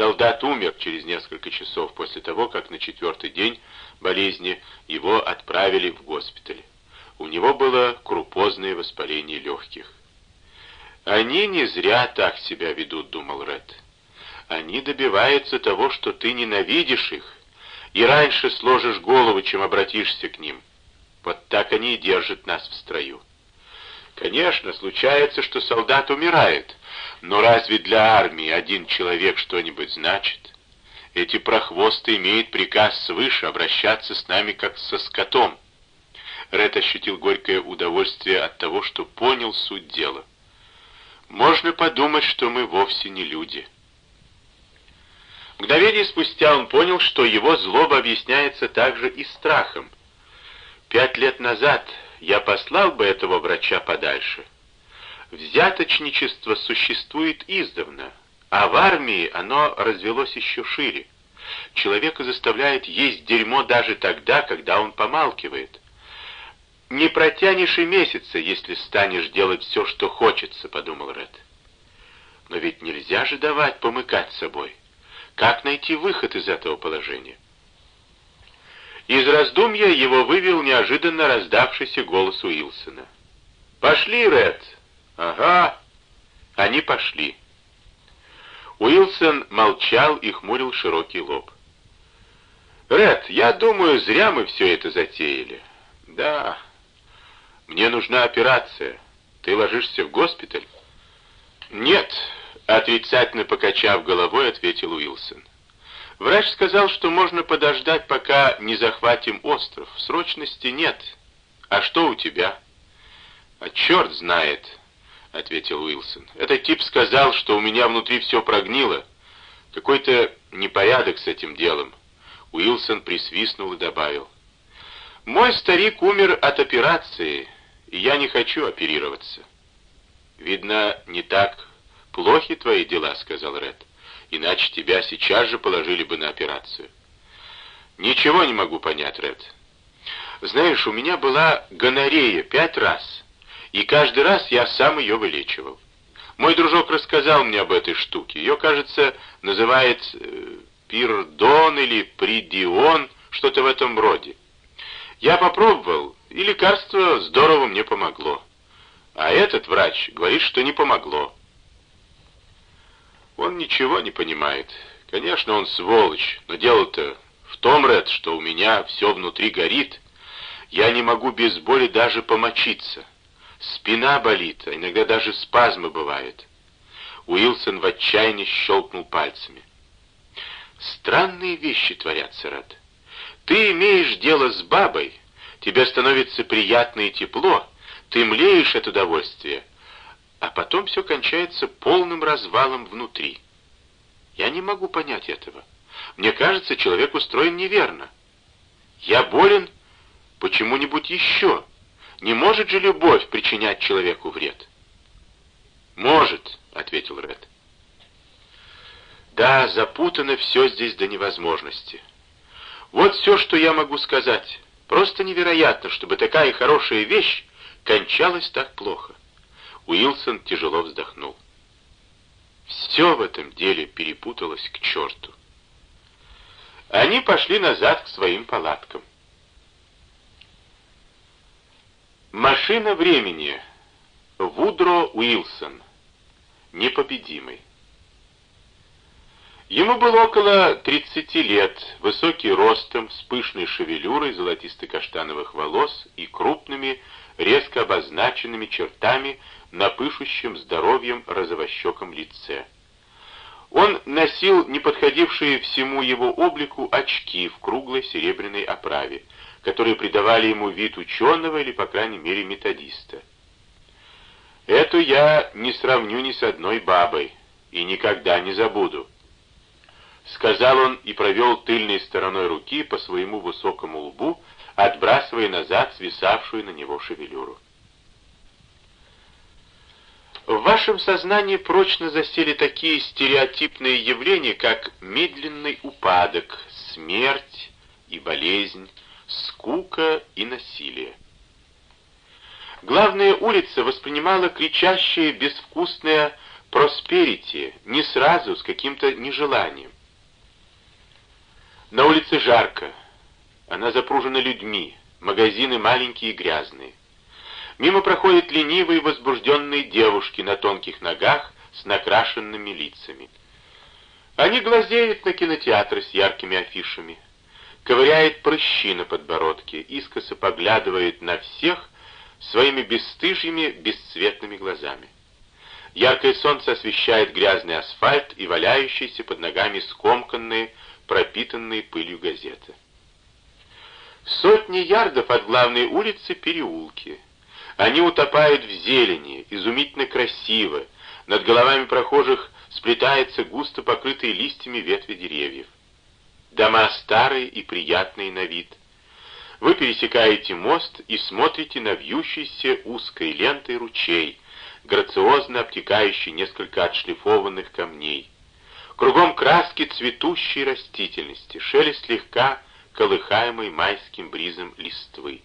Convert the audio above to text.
Солдат умер через несколько часов после того, как на четвертый день болезни его отправили в госпиталь. У него было крупозное воспаление легких. «Они не зря так себя ведут», — думал Ред. «Они добиваются того, что ты ненавидишь их, и раньше сложишь голову, чем обратишься к ним. Вот так они и держат нас в строю». Конечно, случается, что солдат умирает, но разве для армии один человек что-нибудь значит? Эти прохвосты имеют приказ свыше обращаться с нами как со скотом. Ред ощутил горькое удовольствие от того, что понял суть дела. Можно подумать, что мы вовсе не люди. Мгновение спустя он понял, что его злоба объясняется также и страхом. Пять лет назад я послал бы этого врача подальше. Взяточничество существует издавна, а в армии оно развелось еще шире. Человека заставляет есть дерьмо даже тогда, когда он помалкивает. «Не протянешь и месяца, если станешь делать все, что хочется», — подумал Ред. «Но ведь нельзя же давать помыкать собой. Как найти выход из этого положения?» Из раздумья его вывел неожиданно раздавшийся голос Уилсона. «Пошли, Ред!» «Ага!» Они пошли. Уилсон молчал и хмурил широкий лоб. «Ред, я думаю, зря мы все это затеяли». «Да, мне нужна операция. Ты ложишься в госпиталь?» «Нет», — отрицательно покачав головой, ответил Уилсон. «Врач сказал, что можно подождать, пока не захватим остров. Срочности нет. А что у тебя?» «А черт знает», — ответил Уилсон. «Этот тип сказал, что у меня внутри все прогнило. Какой-то непорядок с этим делом». Уилсон присвистнул и добавил. «Мой старик умер от операции, и я не хочу оперироваться». «Видно, не так плохи твои дела», — сказал Ред. «Иначе тебя сейчас же положили бы на операцию». «Ничего не могу понять, Ред. Знаешь, у меня была гонорея пять раз, и каждый раз я сам ее вылечивал. Мой дружок рассказал мне об этой штуке. Ее, кажется, называют э, пирдон или придион, что-то в этом роде. Я попробовал, и лекарство здорово мне помогло. А этот врач говорит, что не помогло. Он ничего не понимает. Конечно, он сволочь, но дело-то в том, Ред, что у меня все внутри горит. Я не могу без боли даже помочиться. Спина болит, а иногда даже спазмы бывают. Уилсон в отчаянии щелкнул пальцами. Странные вещи творятся, Ред. Ты имеешь дело с бабой, тебе становится приятно и тепло, ты млеешь от удовольствия, а потом все кончается полным развалом внутри. Я не могу понять этого. Мне кажется, человек устроен неверно. Я болен почему-нибудь еще, не может же любовь причинять человеку вред? Может, ответил Ред. Да, запутано все здесь до невозможности. Вот все, что я могу сказать. Просто невероятно, чтобы такая хорошая вещь кончалась так плохо. Уилсон тяжело вздохнул. Все в этом деле перепуталось к черту. Они пошли назад к своим палаткам. Машина времени. Вудро Уилсон. Непобедимый. Ему было около 30 лет, высокий ростом, с пышной шевелюрой золотисто-каштановых волос и крупными, резко обозначенными чертами на пышущем здоровьем розовощеком лице. Он носил неподходившие всему его облику очки в круглой серебряной оправе, которые придавали ему вид ученого или, по крайней мере, методиста. Эту я не сравню ни с одной бабой и никогда не забуду. Сказал он и провел тыльной стороной руки по своему высокому лбу, отбрасывая назад свисавшую на него шевелюру. В вашем сознании прочно засели такие стереотипные явления, как медленный упадок, смерть и болезнь, скука и насилие. Главная улица воспринимала кричащее, безвкусное просперити, не сразу, с каким-то нежеланием. На улице жарко, она запружена людьми, магазины маленькие и грязные. Мимо проходят ленивые возбужденные девушки на тонких ногах с накрашенными лицами. Они глазеют на кинотеатры с яркими афишами, ковыряет прыщи на подбородке, искоса поглядывает на всех своими бесстыжими, бесцветными глазами. Яркое солнце освещает грязный асфальт и валяющиеся под ногами скомканные, пропитанные пылью газеты. Сотни ярдов от главной улицы переулки. Они утопают в зелени, изумительно красиво. Над головами прохожих сплетаются густо покрытые листьями ветви деревьев. Дома старые и приятные на вид. Вы пересекаете мост и смотрите на вьющийся узкой лентой ручей, грациозно обтекающий несколько отшлифованных камней. Кругом краски цветущей растительности, шелест слегка колыхаемой майским бризом листвы.